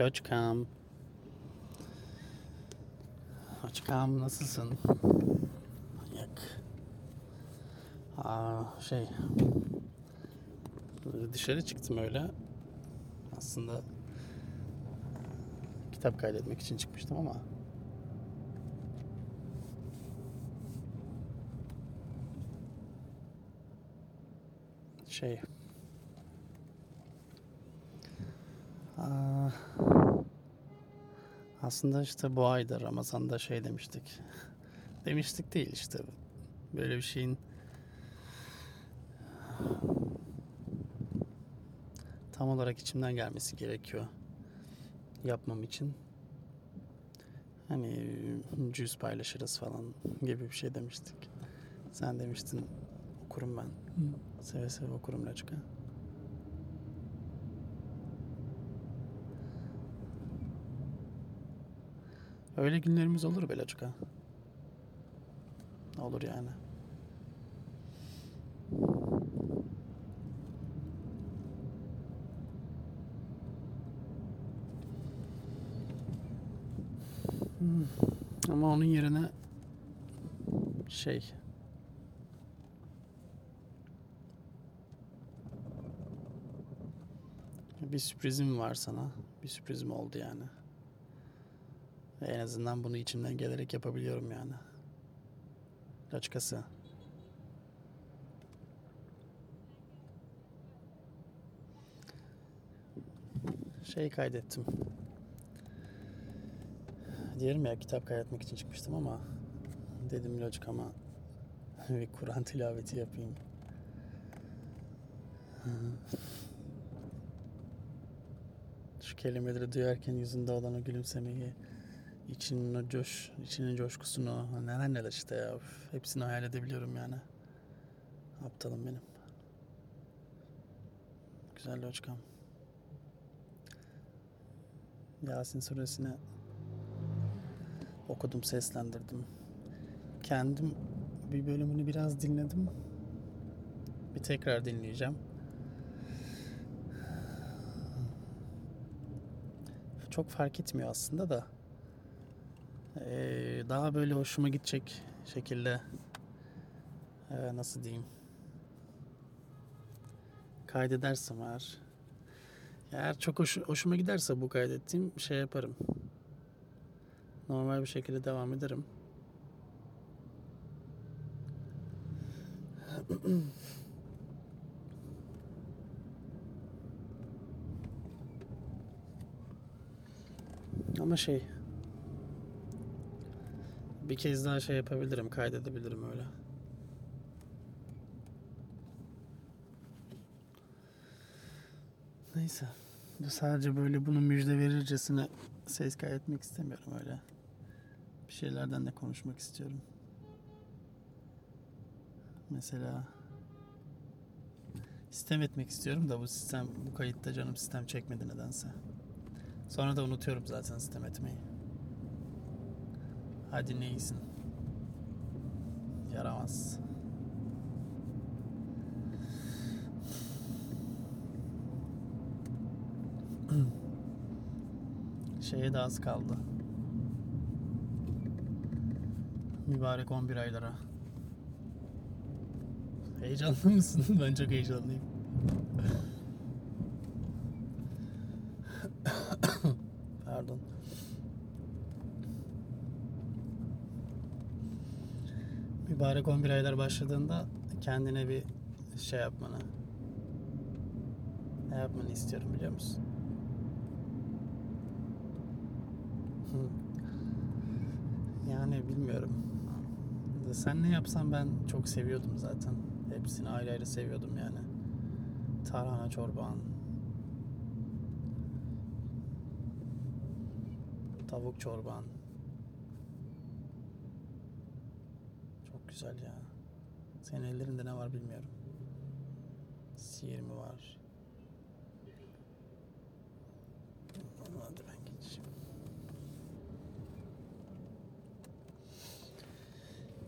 Loçkam. Loçkam nasılsın? Manyak. Aa, şey. Dışarı çıktım öyle. Aslında kitap kaydetmek için çıkmıştım ama şey Aa, aslında işte bu ayda Ramazan'da şey demiştik. demiştik değil işte. Böyle bir şeyin tam olarak içimden gelmesi gerekiyor yapmam için. Hani cüz paylaşırız falan gibi bir şey demiştik. Sen demiştin okurum ben. Seve seve okurum Laçka. Öyle günlerimiz olur be Laçka. Olur yani. Hmm. Ama onun yerine şey bir sürprizim var sana. Bir sürprizim oldu yani. En azından bunu içimden gelerek yapabiliyorum yani. Açıkçası. Şey kaydettim. Diyelim ya kitap kaydetmek için çıkmıştım ama dedim locuk ama bir Kur'an tilaveti yapayım. Şu kelimeleri duyarken yüzünde olan o gülümsemeyi, içinin o coş, içinin coşkusunu, neler neler işte ya. Hepsini hayal edebiliyorum yani. Aptalım benim. Güzel loçkam. Yasin suresini okudum, seslendirdim. Kendim bir bölümünü biraz dinledim. Bir tekrar dinleyeceğim. Çok fark etmiyor aslında da. Ee, daha böyle hoşuma gidecek şekilde ee, nasıl diyeyim? Kaydedersem eğer eğer çok hoş, hoşuma giderse bu kaydettiğim şey yaparım. Normal bir şekilde devam ederim. Ama şey bir kez daha şey yapabilirim, kaydedebilirim öyle. Neyse. Bu sadece böyle bunu müjde verircesine ses kaydetmek istemiyorum öyle. Bir şeylerden de konuşmak istiyorum. Mesela sistem etmek istiyorum da bu sistem bu kayıtta canım sistem çekmedi nedense. Sonra da unutuyorum zaten sistem etmeyi. Hadi ne iyisin. Yaramaz. Şeye de az kaldı. Mübarek 11 aylara. Heyecanlı mısın? ben çok heyecanlıyım. Mübarek 11 aylar başladığında kendine bir şey yapmanı ne yapmanı istiyorum biliyor musun? Yani bilmiyorum. Sen ne yapsan ben çok seviyordum zaten. Hepsini ayrı ayrı seviyordum yani. Tarhana çorban. Tavuk çorban. Çok güzel ya. Senin ellerinde ne var bilmiyorum. Sihir mi var? Hadi ben geçeyim.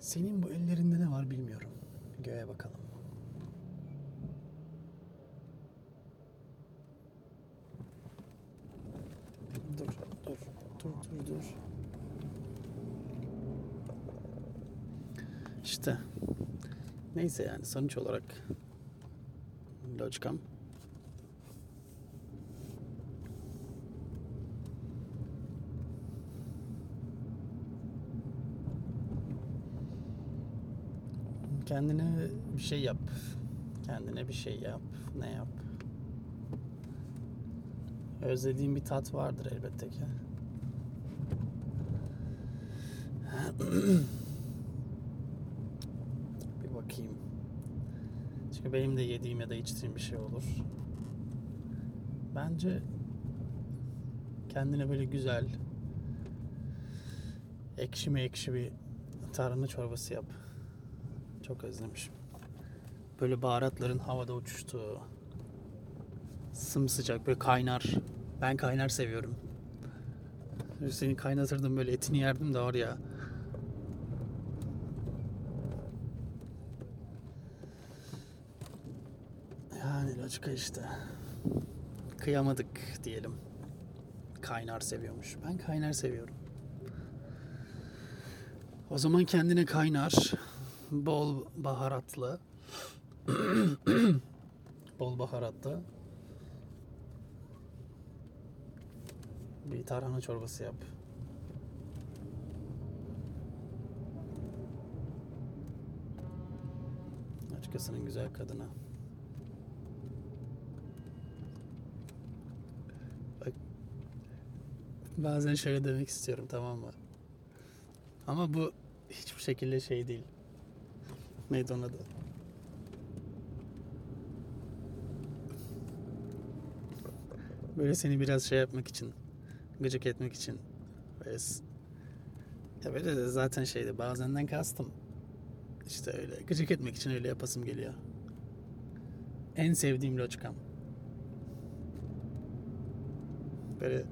Senin bu ellerinde ne var bilmiyorum. Göğe bakalım. Dur dur. İşte. Neyse yani sonuç olarak Loçkam Kendine bir şey yap. Kendine bir şey yap. Ne yap? Özlediğin bir tat vardır elbette ki. bir bakayım. Çünkü benim de yediğim ya da içtiğim bir şey olur. Bence kendine böyle güzel ekşi mi ekşi bir tarhana çorbası yap. Çok özlemişim. Böyle baharatların havada uçuştuğu, sımsıcak böyle kaynar. Ben kaynar seviyorum. Seni kaynatırdım böyle etini yerdim de var ya. Loçka işte. Kıyamadık diyelim. Kaynar seviyormuş. Ben kaynar seviyorum. O zaman kendine kaynar, bol baharatlı, bol baharatlı bir tarhana çorbası yap. Açıkçasının güzel kadına. Bazen şöyle demek istiyorum tamam mı? Ama bu hiçbir şekilde şey değil. Neydi onun adı? Böyle seni biraz şey yapmak için, gıcık etmek için. Böyle, ya böyle de zaten şeydi bazenden kastım. İşte öyle gıcık etmek için öyle yapasım geliyor. En sevdiğim loçkam. Böyle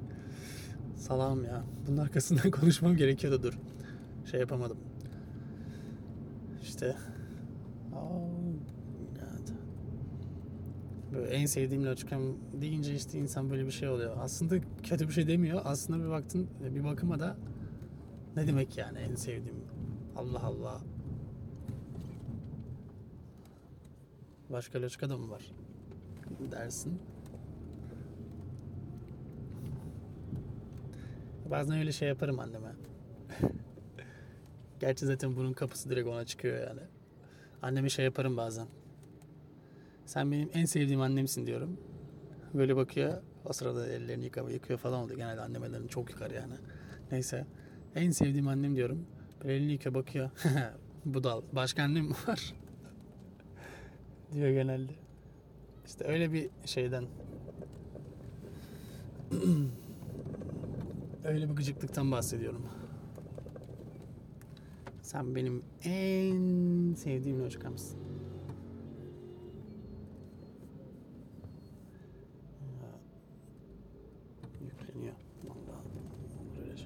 salam ya. Bunun arkasından konuşmam gerekiyordu dur. Şey yapamadım. İşte. Böyle en sevdiğim loçkam deyince işte insan böyle bir şey oluyor. Aslında kötü bir şey demiyor. Aslında bir baktın bir bakıma da ne demek yani en sevdiğim? Allah Allah. Başka loçka da mı var? Dersin. Bazen öyle şey yaparım anneme. Gerçi zaten bunun kapısı direkt ona çıkıyor yani. Anneme şey yaparım bazen. Sen benim en sevdiğim annemsin diyorum. Böyle bakıyor. O sırada ellerini yıkama, yıkıyor falan oluyor. Genelde annem ellerini çok yıkar yani. Neyse. En sevdiğim annem diyorum. Böyle elini yıkıyor bakıyor. Budal. Başka annem mi var? diyor genelde. İşte öyle bir şeyden. öyle bir gıcıklıktan bahsediyorum. Sen benim en sevdiğim loçkamsın. Ya, Yükleniyor. Vallahi olur öyle.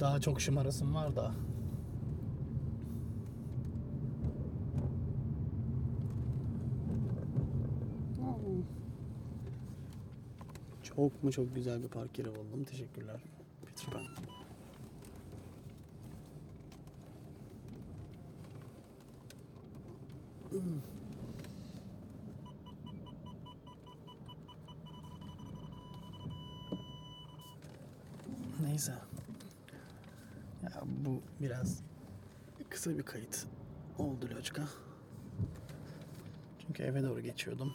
Daha çok şımarasım var da. Çok mu çok güzel bir park yeri buldum. Teşekkürler. Peter Pan. Neyse. Ya bu biraz kısa bir kayıt oldu Loçka. Çünkü eve doğru geçiyordum.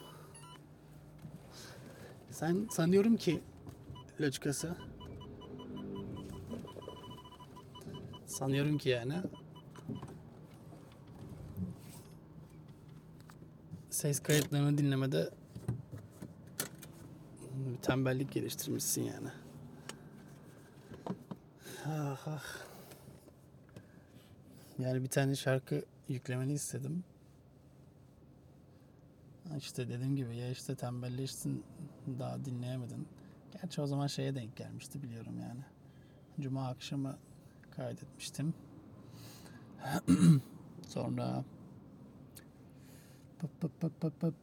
Sen sanıyorum ki Loçkası sanıyorum ki yani ses kayıtlarını dinlemede tembellik geliştirmişsin yani. Ah, ah. Yani bir tane şarkı yüklemeni istedim. İşte dediğim gibi ya işte tembelleştin daha dinleyemedin. Gerçi o zaman şeye denk gelmişti biliyorum yani. Cuma akşamı kaydetmiştim. Sonra pıp pıp pıp pıp pıp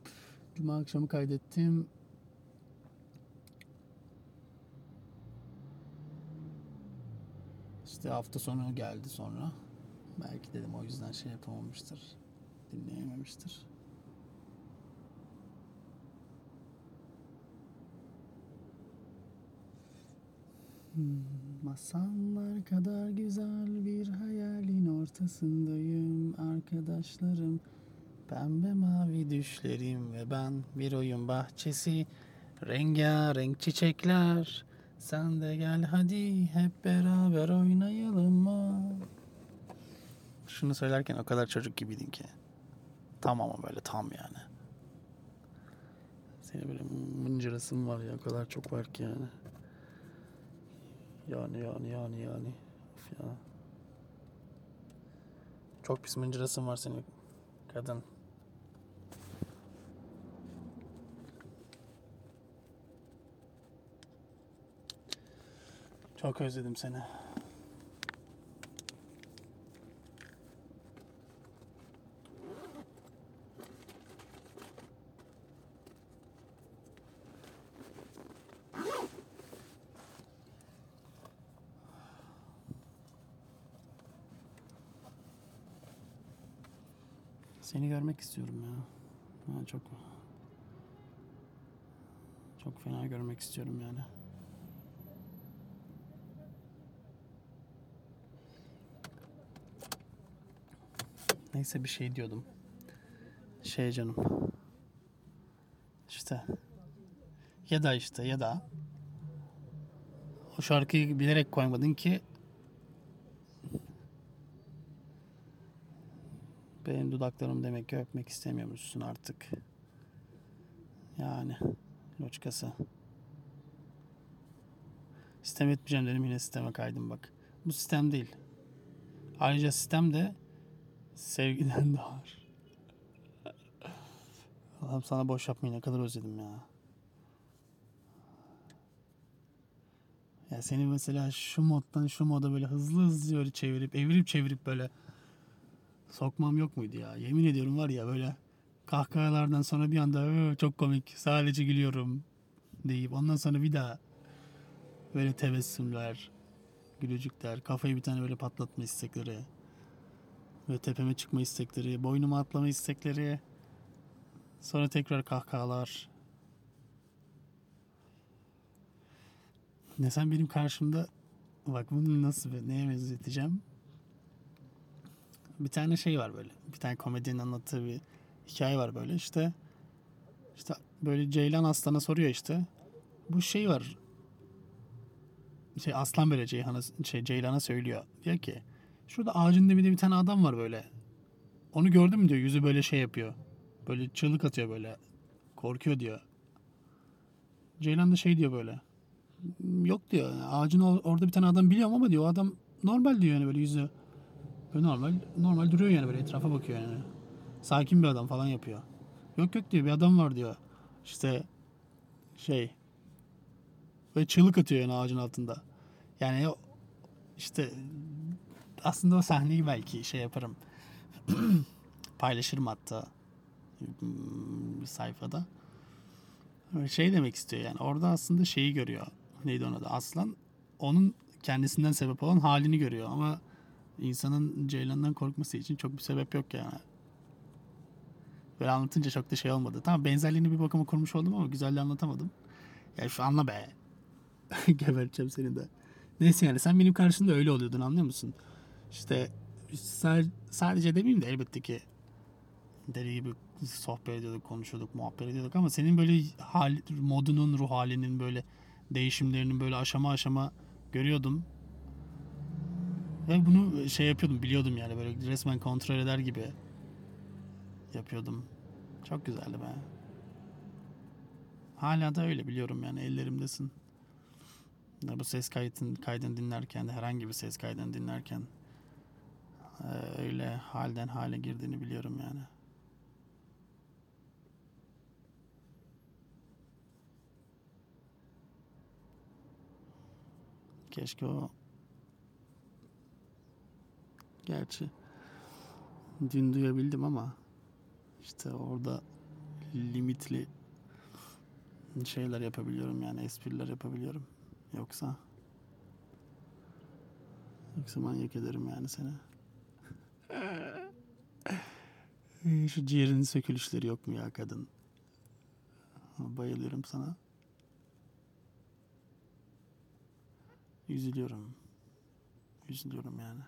Cuma akşamı kaydettim. İşte hafta sonu geldi sonra. Belki dedim o yüzden şey yapamamıştır. Dinleyememiştir. Masallar kadar güzel bir hayalin ortasındayım arkadaşlarım. Pembe mavi düşlerim ve ben bir oyun bahçesi. Rengarenk çiçekler. Sen de gel hadi hep beraber oynayalım mı? Şunu söylerken o kadar çocuk gibiydin ki. Tam ama böyle tam yani. Seni böyle mıncırasın var ya o kadar çok var ki yani. Yani yani yani yani. Of ya. Çok pis mıncırasın var senin kadın. Çok özledim seni. Seni görmek istiyorum ya. Ha, çok çok fena görmek istiyorum yani. Neyse bir şey diyordum. Şey canım. İşte ya da işte ya da o şarkıyı bilerek koymadın ki benim dudaklarım demek ki öpmek istemiyormuşsun artık. Yani loçkası. Sistem etmeyeceğim dedim yine sisteme kaydım bak. Bu sistem değil. Ayrıca sistem de sevgiden doğar. Allah'ım sana boş yapmayı ne kadar özledim ya. Ya seni mesela şu moddan şu moda böyle hızlı hızlı böyle çevirip evirip çevirip böyle sokmam yok muydu ya? Yemin ediyorum var ya böyle kahkahalardan sonra bir anda "Ö, çok komik sadece gülüyorum deyip ondan sonra bir daha böyle tebessümler, gülücükler, kafayı bir tane böyle patlatma istekleri ve tepeme çıkma istekleri, boynuma atlama istekleri, sonra tekrar kahkahalar. Ne sen benim karşımda bak bunu nasıl neye benzeteceğim? Bir tane şey var böyle. Bir tane komedinin anlattığı bir hikaye var böyle işte. İşte böyle Ceylan Aslan'a soruyor işte. Bu şey var. Şey Aslan böyle Ceyhan'a şey Ceylan'a söylüyor. Diyor ki Şurada ağacın dibinde bir tane adam var böyle. Onu gördün mü diyor. Yüzü böyle şey yapıyor. Böyle çığlık atıyor böyle. Korkuyor diyor. Ceylan da şey diyor böyle. Yok diyor. Ağacın or- orada bir tane adam biliyorum ama diyor. O adam normal diyor yani böyle yüzü. Böyle normal normal duruyor yani böyle etrafa bakıyor yani. Sakin bir adam falan yapıyor. Yok yok diyor bir adam var diyor. İşte şey böyle çığlık atıyor yani ağacın altında. Yani işte aslında o sahneyi belki şey yaparım. Paylaşırım hatta bir sayfada. Şey demek istiyor yani orada aslında şeyi görüyor. Neydi ona da aslan onun kendisinden sebep olan halini görüyor ama insanın Ceylan'dan korkması için çok bir sebep yok yani. Böyle anlatınca çok da şey olmadı. Tamam benzerliğini bir bakıma kurmuş oldum ama güzelliği anlatamadım. Ya şu anla be. Geberteceğim seni de. Neyse yani sen benim karşımda öyle oluyordun anlıyor musun? İşte sa- sadece demeyeyim de elbette ki deli gibi sohbet ediyorduk, konuşuyorduk, muhabbet ediyorduk ama senin böyle hal, modunun, ruh halinin böyle değişimlerinin böyle aşama aşama görüyordum. Ve bunu şey yapıyordum, biliyordum yani böyle resmen kontrol eder gibi yapıyordum. Çok güzeldi be. Hala da öyle biliyorum yani ellerimdesin. Bu ses kaydını, kaydını dinlerken de herhangi bir ses kaydını dinlerken e, öyle halden hale girdiğini biliyorum yani. Keşke o gerçi dün duyabildim ama işte orada limitli şeyler yapabiliyorum yani espriler yapabiliyorum. Yoksa Yoksa manyak ederim yani seni. Şu ciğerinin sökülüşleri yok mu ya kadın? Bayılıyorum sana. Üzülüyorum. Üzülüyorum yani.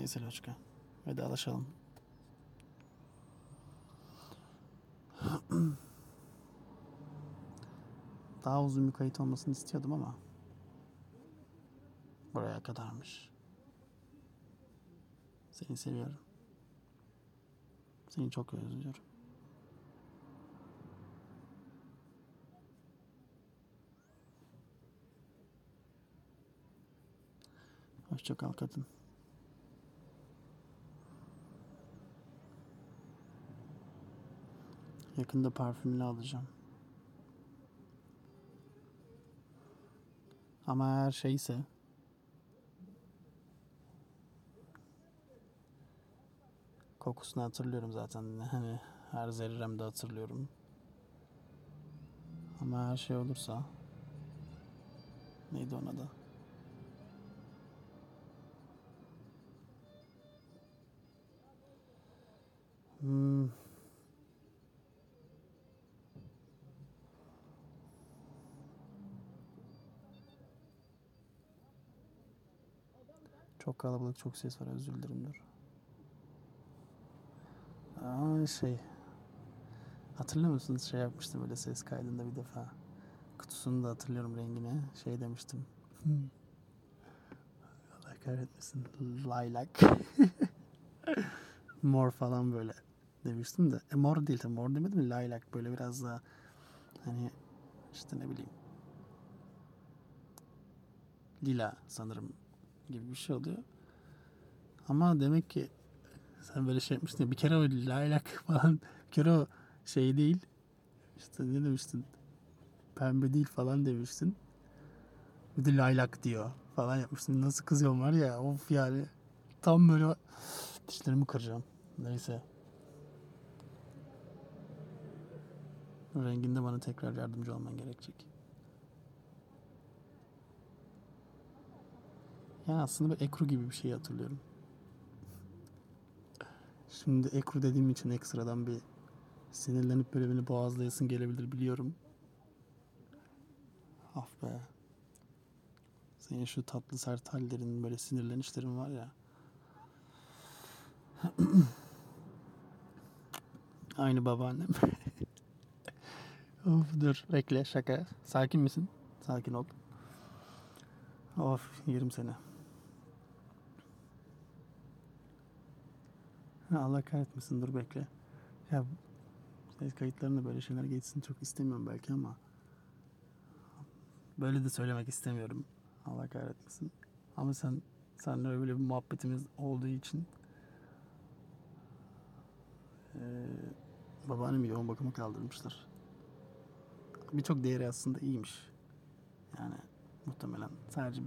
Neyse Loçka. Vedalaşalım. Daha uzun bir kayıt olmasını istiyordum ama buraya kadarmış. Seni seviyorum. Seni çok özlüyorum. Hoşça kal kadın. Yakında parfümünü alacağım. Ama her şeyse kokusunu hatırlıyorum zaten. Hani her zerremde hatırlıyorum. Ama her şey olursa neydi ona da? Hmm. Çok kalabalık, çok ses var. Özür dilerim dur. Aa şey. Hatırlıyor musunuz? Şey yapmıştım böyle ses kaydında bir defa. Kutusunu da hatırlıyorum rengini. Şey demiştim. Allah kahretmesin. Lilac. mor falan böyle demiştim de. E, mor değil tabii. Mor demedim. Lilac böyle biraz daha hani işte ne bileyim. Lila sanırım gibi bir şey oluyor. Ama demek ki sen böyle şey yapmıştın ya, bir kere o laylak falan bir kere o şey değil. İşte ne demiştin? Pembe değil falan demiştin. Bir de laylak diyor falan yapmıştın. Nasıl kızıyorum var ya of yani. Tam böyle dişlerimi kıracağım. Neyse. Renginde bana tekrar yardımcı olman gerekecek Yani aslında bir ekru gibi bir şey hatırlıyorum. Şimdi ekru dediğim için ekstradan bir sinirlenip böyle beni boğazlayasın gelebilir biliyorum. Ah be. Senin şu tatlı sert hallerin böyle sinirlenişlerin var ya. Aynı babaannem. of dur bekle şaka. Sakin misin? Sakin ol. Of yerim Allah kahretmesin dur bekle. Ya ses kayıtlarında böyle şeyler geçsin çok istemiyorum belki ama böyle de söylemek istemiyorum. Allah kahretmesin. Ama sen seninle öyle bir muhabbetimiz olduğu için ee, babaannemi yoğun bakıma kaldırmışlar. Birçok değeri aslında iyiymiş. Yani muhtemelen sadece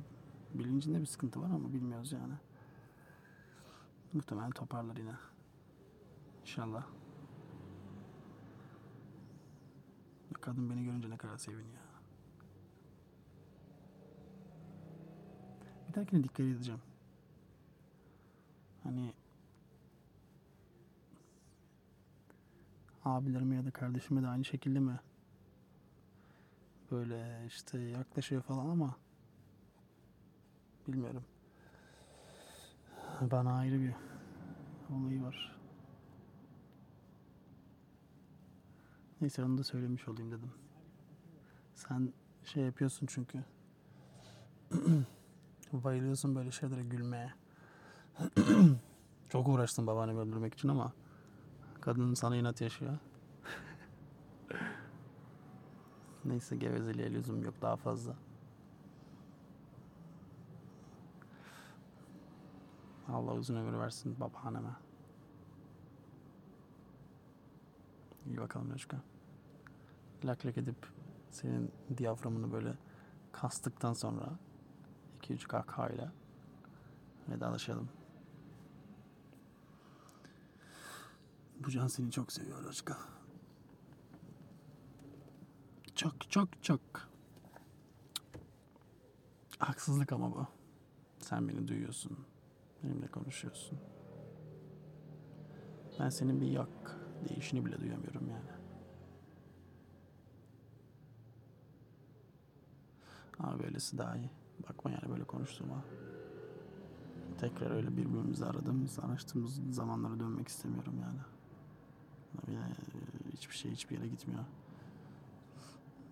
bilincinde bir sıkıntı var ama bilmiyoruz yani. Muhtemelen toparlar yine. İnşallah. Kadın beni görünce ne kadar seviniyor. Bir dahakine dikkat edeceğim. Hani abilerime ya da kardeşime de aynı şekilde mi böyle işte yaklaşıyor falan ama bilmiyorum. Bana ayrı bir olayı var. Neyse onu da söylemiş olayım dedim. Sen şey yapıyorsun çünkü. Bayılıyorsun böyle şeylere gülmeye. Çok uğraştın babaannemi öldürmek için ama kadın sana inat yaşıyor. Neyse gevezeliğe lüzum yok daha fazla. Allah uzun ömür versin babaanneme. İyi bakalım Loşka lak lak edip senin diyaframını böyle kastıktan sonra 2-3 kahkahayla vedalaşalım. Bu can seni çok seviyor Özkan. Çok çok çok. Haksızlık ama bu. Sen beni duyuyorsun. Benimle konuşuyorsun. Ben senin bir yak değişini bile duyamıyorum yani. Ama böylesi daha iyi. Bakma yani böyle konuştuğuma. Tekrar öyle birbirimizi aradığımız, araştığımız zamanlara dönmek istemiyorum yani. Yani hiçbir şey hiçbir yere gitmiyor.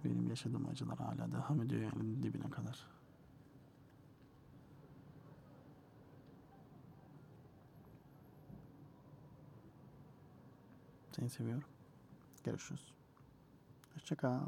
Benim yaşadığım acılar hala devam ediyor yani dibine kadar. Seni seviyorum. Görüşürüz. Hoşça kal.